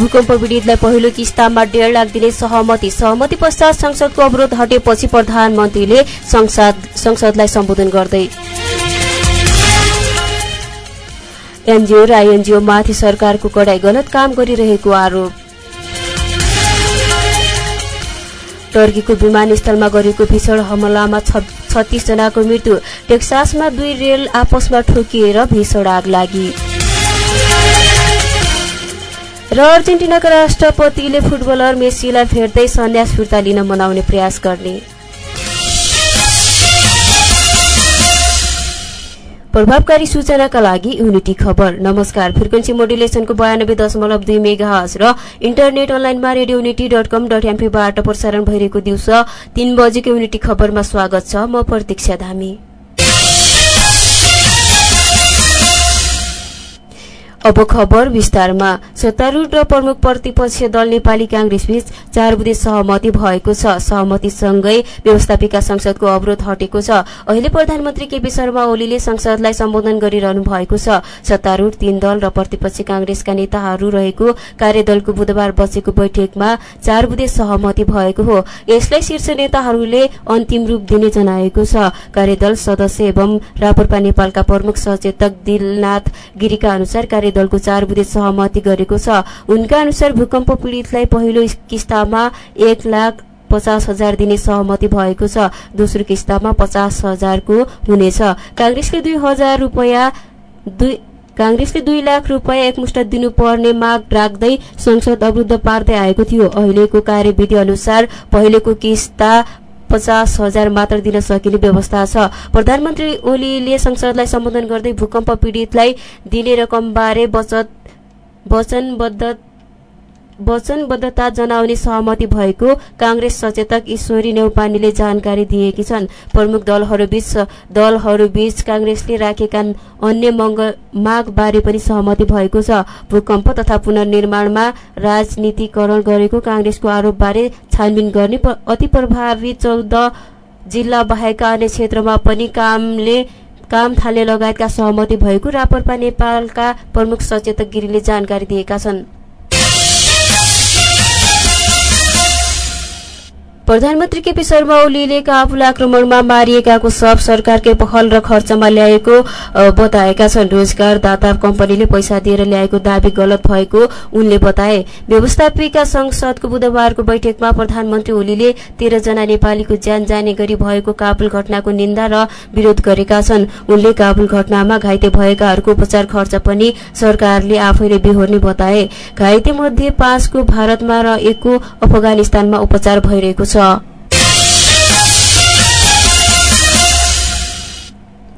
भूकम्प पीडितलाई पहिलो किस्तामा डेढ लाख दिने सहमति। सहमति पश्चात संसदको अवरोध हटेपछि प्रधानमन्त्रीले संसदलाई सम्बोधन गर्दै। एनजिओ र आइएनजिओ माथि सरकारको कडाई गलत काम गरिरहेको आरोप। टर्कीको विमानस्थलमा गरेको भीषण हमलामा छत्तीस जनाको मृत्यु। टेक्सासमा दुई रेल आपसमा ठोकिएर भीषण आग लागि र अर्जेन्टिनाका राष्ट्रपतिले फुटबलर मेसीलाई फेर्दै सन्यास फिर्ता लिन मनाउने प्रयास गर्ने। प्रभावकारी सूचनाका लागि युनिटी खबर। नमस्कार। फ्रिक्वेन्सी मोडुलेसनको बयानब्बे दशमलव दुई मेगा र इन्टरनेट अनलाइनमा radio unity dot com dot एमपीबाट प्रसारण भइरहेको दिउँसो तीन बजेको युनिटी खबरमा स्वागत छ। म प्रतीक्षा धामी। अब खबर विस्तारमा। सत्तारूढ र प्रमुख प्रतिपक्ष दल नेपाली कांग्रेस बीच चार बुधे सहमति भएको छ। सहमतिसँगै व्यवस्थापिका संसदको अवरोध हटेको छ। अहिले प्रधानमन्त्री केपी शर्मा ओलीले संसदलाई सम्बोधन गरिरहनु भएको छ। सत्तारूढ तीन दल र प्रतिपक्षी कांग्रेसका नेताहरू रहेको कार्यदलको बुधबार बसेको बैठकमा चार बुधे सहमति भएको हो। यसलाई शीर्ष नेताहरूले अन्तिम रूप दिने जनाएको छ। कार्यदल सदस्य एवं रापरपा नेपालका प्रमुख सचेतक दिलनाथ गिरीका अनुसार दलको चार बुधे सहमति गरेको छ। उनका अनुसार भूकम्प पीड़ितलाई पहिलो किस्तामा एक लाख पचास हजार दिने सहमति भएको छ। दोस्रो किस्तामा पचास हजारको हुनेछ। कांग्रेसले दुई हजार रूपियाँ कांग्रेसले दुई लाख रूपियाँ एकमुष्ट दिनुपर्ने माग राख्दै संसद अवरुद्ध पार्दै आएको थियो। अहिलेको कार्यविधि अनुसार पहिलेको किस्ता पचास हजार मात्र दिन सकिने व्यवस्था छ। प्रधानमन्त्री ओलीले संसदलाई सम्बोधन गर्दै भूकम्प पीड़ितलाई दिने रकमबारे वचनबद्ध वचनबद्धता जनाउने सहमति भएको कांग्रेस सचेतक ईश्वरी नेउपानीले जानकारी दिएकी छन्। प्रमुख दलहरूबीच दलहरूबीच कांग्रेसले राखेका अन्य मागबारे पनि सहमति भएको छ। भूकम्प तथा पुनर्निर्माणमा राजनीतिकरण गरेको कांग्रेसको आरोपबारे छानबिन गर्ने अति प्रभावी चौध जिल्ला बाहेकका अन्य क्षेत्रमा पनि कामले काम थाले लगायतका सहमति भएको रापरपा नेपालका प्रमुख सचेतक गिरीले जानकारी दिएका छन्। प्रधानमन्त्री केपी शर्मा ओलीले काबुल आक्रमणमा मारिएकाको सब सरकारकै पहल र खर्चमा ल्याएको बताएका छन्। रोजगारदाता कम्पनीले पैसा दिएर ल्याएको दावी गलत भएको उनले बताए। व्यवस्थापिका संसदको बुधबारको बैठकमा प्रधानमन्त्री ओलीले तेह्रजना नेपालीको ज्यान जाने गरी भएको काबुल घटनाको निन्दा र विरोध गरेका छन्। उनले काबुल घटनामा घाइते भएकाहरूको उपचार खर्च पनि सरकारले आफैले बेहोर्ने बताए। घाइते मध्ये पाँचको भारतमा र एकको अफगानिस्तानमा उपचार भइरहेको छ। 그래서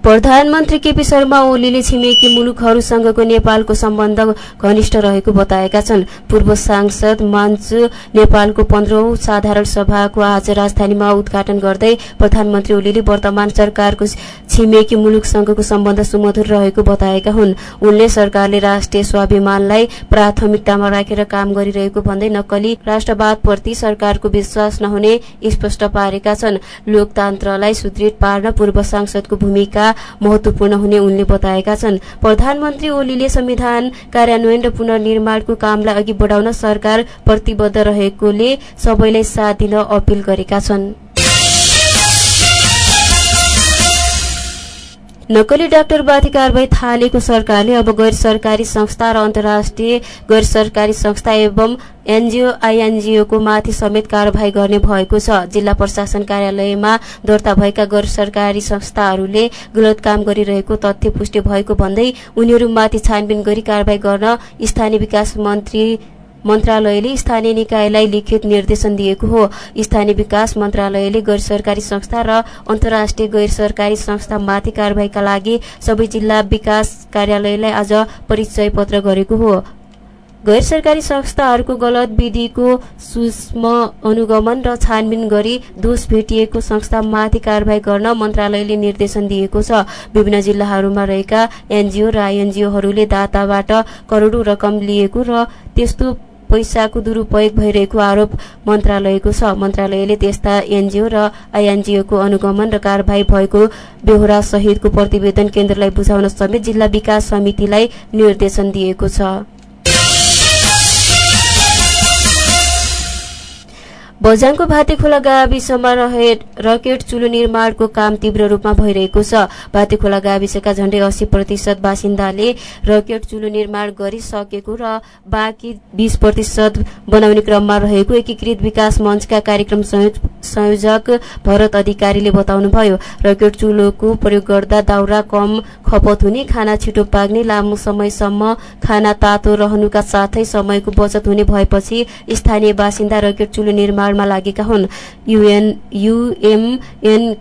प्रधानमन्त्री केपी शर्मा ओलीले छिमेकी मुलुकहरूसँगको नेपालको सम्बन्ध घनिष्ठ रहेको बताएका छन्। पूर्व सांसद मञ्च नेपालको पन्ध्रौं साधारण सभाको आज राजधानीमा उद्घाटन गर्दै प्रधानमन्त्री ओलीले वर्तमान सरकारको छिमेकी मुलुकसँगको सम्बन्ध सुमधुर रहेको बताएका हुन्। उनले सरकारले राष्ट्रिय स्वाभिमानलाई प्राथमिकतामा राखेर काम गरिरहेको भन्दै नक्कली राष्ट्रवादप्रति सरकारको विश्वास नहुने स्पष्ट पारेका छन्। लोकतन्त्रलाई सुदृढ पार्न पूर्व सांसदको भूमिका महत्वपूर्ण हुने उनले बताएका छन्। प्रधानमन्त्री ओलीले संविधान कार्यान्वयन र पुनर्निर्माणको कामलाई अघि बढाउन सरकार प्रतिबद्ध रहेकोले सबैलाई साथ दिन अपील गरेका छन्। नक्कली डाक्टरमाथि कारवाही थालेको सरकारले अब गैर सरकारी संस्था र अन्तर्राष्ट्रिय गैर सरकारी संस्था एवं एनजिओ आइएनजिओको माथि समेत कारवाही गर्ने भएको छ। जिल्ला प्रशासन कार्यालयमा दर्ता भएका गैर सरकारी संस्थाहरूले गलत काम गरिरहेको तथ्य पुष्टि भएको भन्दै उनीहरूमाथि छानबिन गरी कारवाही गर्न स्थानीय विकास मन्त्री मन्त्रालयले स्थानीय निकायलाई लिखित निर्देशन दिएको हो। स्थानीय विकास मन्त्रालयले गैर सरकारी संस्था र अन्तर्राष्ट्रिय गैर सरकारी संस्थामाथि कारवाहीका लागि सबै जिल्ला विकास कार्यालयलाई आज परिचय पत्र गरेको हो। गैर सरकारी संस्थाहरूको गलत विधिको सूक्ष्म अनुगमन र छानबिन गरी दोष भेटिएको संस्थामाथि कारवाही गर्न मन्त्रालयले निर्देशन दिएको छ। विभिन्न जिल्लाहरूमा रहेका एनजिओ र आइएनजिओहरूले दाताबाट करोडौं रकम लिएको र त्यस्तो पैसाको दुरूपयोग भइरहेको आरोप मन्त्रालयको छ मन्त्रालयले त्यस्ता एनजिओ र आइएनजिओको अनुगमन र कारवाही भएको बेहोरा सहितको प्रतिवेदन केन्द्रलाई बुझाउन समेत जिल्ला विकास समितिलाई निर्देशन दिएको छ। बझाङको भातेखोला गाविसमा रहे रकेट चुलो निर्माणको काम तीव्र रूपमा भइरहेको छ। भातेखोला गाविसका झण्डै अस्सी प्रतिशत बासिन्दाले रकेट चुलो निर्माण गरिसकेको र बाँकी बीस प्रतिशत बनाउने क्रममा रहेको एकीकृत विकास मञ्चका कार्यक्रम संयोजक भरत अधिकारीले बताउनुभयो रकेट चुलोको प्रयोग गर्दा दाउरा कम खपत हुने खाना छिटो पाक्ने लामो समयसम्म खाना तातो रहनुका साथै समयको बचत हुने भएपछि स्थानीय बासिन्दा रकेट चुलो निर्माण निर्माणमा लागेका हुन्। युएन युएमएन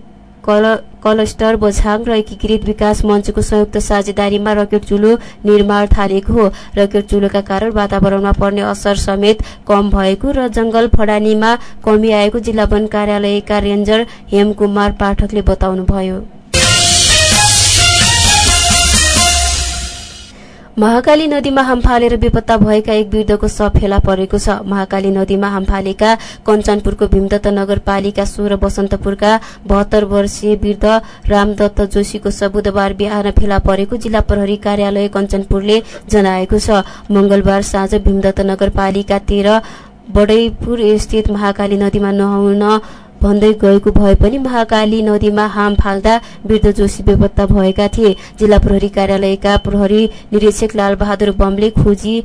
कलस्टर बझाङ र एकीकृत विकास मञ्चको संयुक्त साझेदारीमा रकेट चुलो निर्माण थालेको हो। रकेट चुलोका कारण वातावरणमा पर्ने असर समेत कम भएको र जंगल फडानीमा कमी आएको जिल्ला वन कार्यालयका रेन्जर हेमकुमार पाठकले बताउनुभयो। महाकाली नदीमा हामफालेर बेपत्ता भएका एक वृद्धको शव फेला परेको छ। महाकाली नदीमा हामफालेका कञ्चनपुरको भीमदत्त नगरपालिका सोह्र बसन्तपुरका बहत्तर वर्षीय वृद्ध रामदत्त जोशीको शव बुधबार बिहान फेला परेको जिल्ला प्रहरी कार्यालय कञ्चनपुरले जनाएको छ। मंगलबार साँझ भीमदत्त नगरपालिका तेह्र बडैपुर स्थित महाकाली नदीमा नहुन भन्दै गएको भए पनि महाकाली नदीमा हाम फाल्दा वृद्ध जोशी बेपत्ता भएका थिए। जिल्ला प्रहरी कार्यालयका प्रहरी निरीक्षक लालबहादुर बमले खोजी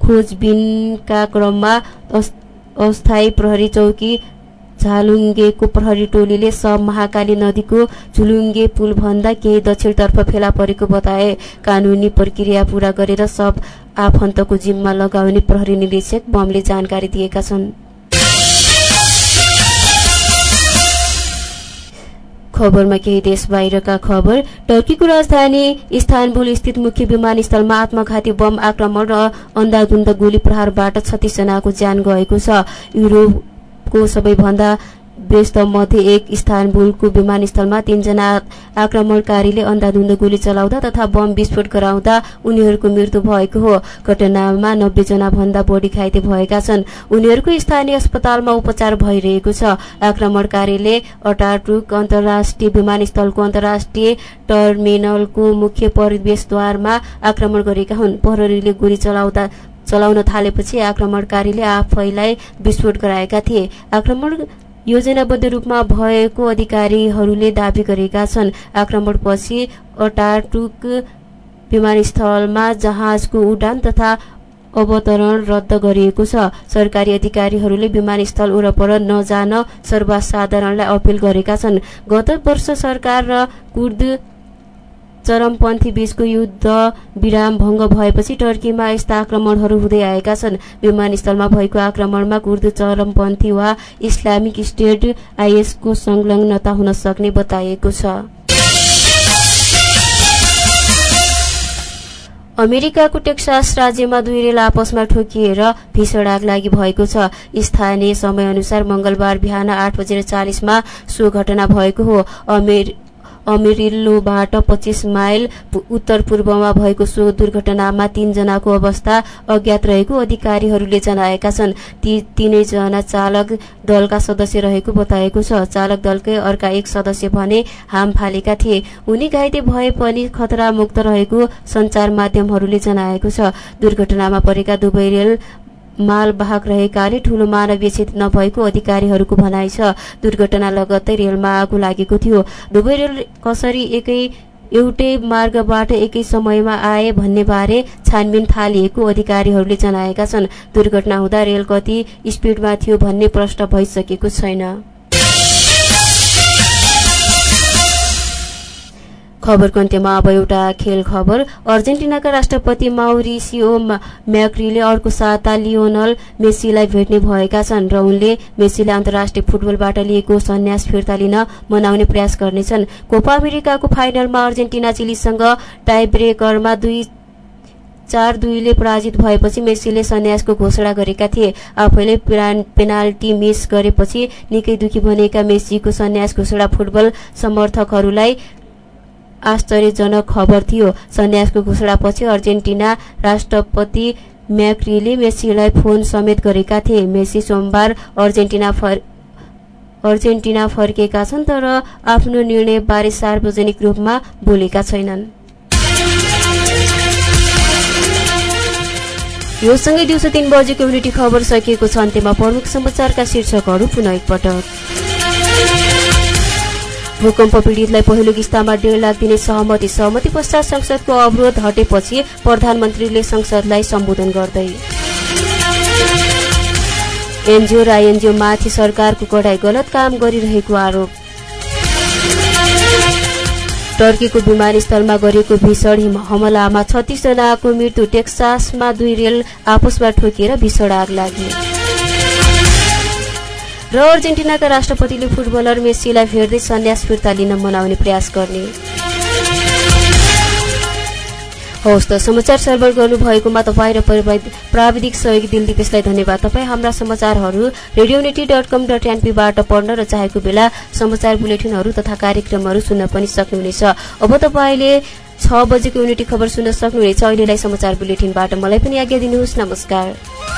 खोजबिनका क्रममा अस्थायी प्रहरी चौकी झालुङ्गेको प्रहरी टोलीले सब महाकाली नदीको झुलुङ्गे पुलभन्दा केही दक्षिणतर्फ फेला परेको बताए। कानूनी प्रक्रिया पूरा गरेर सब आफन्तको जिम्मा लगाउने प्रहरी निरीक्षक बमले जानकारी दिएका छन्। खबरमा केही देश बाहिरका खबर। टर्कीको राजधानी इस्तानबुल स्थित मुख्य विमानस्थलमा आत्मघाती बम आक्रमण र अन्धाधुन्द गोली प्रहारबाट छत्तीसजनाको ज्यान गएको छ। युरोपको सबैभन्दा व्यस्त मध्ये एक इस्तानबुलको विमानस्थलमा तीनजना आक्रमणकारीले अन्धाधुन्द गोली चलाउँदा तथा बम विस्फोट गराउँदा उनीहरूको मृत्यु भएको हो। घटनामा नब्बे जना भन्दा बढी घाइते भएका छन्। उनीहरूको स्थानीय अस्पतालमा उपचार भइरहेको छ। आक्रमणकारीले अटाटुक अन्तर्राष्ट्रिय विमानस्थलको अन्तर्राष्ट्रिय टर्मिनलको मुख्य प्रवेशद्वारमा आक्रमण गरेका हुन्। प्रहरीले गोली चलाउँदा चलाउन थालेपछि आक्रमणकारीले आफैलाई विस्फोट गराएका थिए। आक्रमण योजनाबद्ध रूपमा भएको अधिकारीहरूले दावी गरेका छन्। आक्रमणपछि अटाटुक विमानस्थलमा जहाजको उडान तथा अवतरण रद्द गरिएको छ। सरकारी अधिकारीहरूले विमानस्थल वरपर नजान सर्वसाधारणलाई अपिल गरेका छन्। गत वर्ष सरकार र कुर्द चरमपन्थी बीचको युद्ध विराम भङ्ग भएपछि टर्कीमा यस्ता आक्रमणहरू हुँदै आएका छन्। विमानस्थलमा भएको आक्रमणमा कुर्द चरमपन्थी वा इस्लामिक स्टेट आइएसको संलग्नता हुन सक्ने बताइएको छ। अमेरिकाको टेक्सास राज्यमा दुई रेल आपसमा ठोकिएर भीषण आग लागि भएको छ। स्थानीय समयअनुसार मंगलबार बिहान आठ बजेर चालिसमा सो घटना भएको हो। अमेरिल्लोबाट पच्चिस माइल उत्तर पूर्वमा भएको सो दुर्घटनामा तीनजनाको अवस्था अज्ञात रहेको अधिकारीहरूले जनाएका छन्। ती तीनैजना चालक दलका सदस्य रहेको बताएको छ। चालक दलकै अर्का एक सदस्य भने हाम फालेका थिए। उनी घाइते भए पनि खतरा मुक्त रहेको संचार माध्यमहरूले जनाएको छ। दुर्घटनामा परेका दुवै रेल मालवाहक रहेकाले ठूलो मानवीय क्षति नभएको अधिकारीहरूको भनाइ छ। दुर्घटना लगत्तै रेलमा आगो लागेको थियो। दुवै रेल कसरी एकै एउटै मार्गबाट एकै समयमा आए भन्ने बारे छानबिन थालिएको अधिकारीहरूले जनाएका छन्। दुर्घटना हुँदा रेल कति स्पिडमा थियो भन्ने प्रश्न भइसकेको छैन। खबरको अन्त्यमा अब एउटा खेल खबर। अर्जेन्टिनाका राष्ट्रपति माउरिसियो म्याक्रीले अर्को साता लियोनल मेसीलाई भेट्ने भएका छन् र उनले मेसीले अन्तर्राष्ट्रिय फुटबलबाट लिएको सन्यास फिर्ता लिन मनाउने प्रयास गर्नेछन्। कोपा अमेरिकाको फाइनलमा अर्जेन्टिना चिलीसँग टाई ब्रेकरमा दुई चार दुईले पराजित भएपछि मेसीले सन्यासको घोषणा गरेका थिए। आफैले पेनाल्टी मिस गरेपछि निकै दुखी बनेका मेसीको सन्यास घोषणा फुटबल समर्थकहरूलाई आश्चर्यजनक खबर थियो। सन्यासको घोषणापछि अर्जेन्टिना राष्ट्रपति म्याक्रीले मेसीलाई फोन समेत गरेका थिए। मेसी सोमबार अर्जेन्टिना फर अर्जेन्टिना फर्केका छन् तर आफ्नो निर्णयबारे सार्वजनिक रूपमा बोलेका छैनन्। यो सँगै दिउँसो तीन बजेको युनिटी खबर सकिएको छ। अन्त्यमा प्रमुख समाचारका शीर्षकहरू पुनः एकपटक। भूकम्प पीडितलाई पहिलो किस्तामा डेढ लाख दिने सहमति। सहमति पश्चात संसदको अवरोध हटेपछि प्रधानमन्त्रीले संसदलाई सम्बोधन गर्दै। एनजिओ र आइएनजिओ माथि सरकारको कडाई गलत काम गरिरहेको आरोप। टर्कीको विमानस्थलमा गरिएको भीषण हमलामा छत्तीसजनाको मृत्यु टेक्सासमा दुई रेल आपसमा ठोकिएर भीषण आग लाग्यो। र अर्जेन्टिनाका राष्ट्रपतिले फुटबलर मेसीलाई फेर्दै सन्यास फिर्ता लिन मनाउने प्रयास गर्ने। हवस् त समाचार सर्भर गर्नुभएकोमा तपाईँ र प्राविधिक सहयोगी दिल दिपेशलाई धन्यवाद। तपाईँ हाम्रा समाचारहरू रेडियोनिटी डट कम डट एनपीबाट पढ्न र चाहेको बेला समाचार बुलेटिनहरू तथा कार्यक्रमहरू सुन्न पनि सक्नुहुनेछ। अब तपाईँले छ बजेको युनिटी खबर सुन्न सक्नुहुनेछ। अहिलेलाई समाचार बुलेटिनबाट मलाई पनि आज्ञा दिनुहोस्। नमस्कार।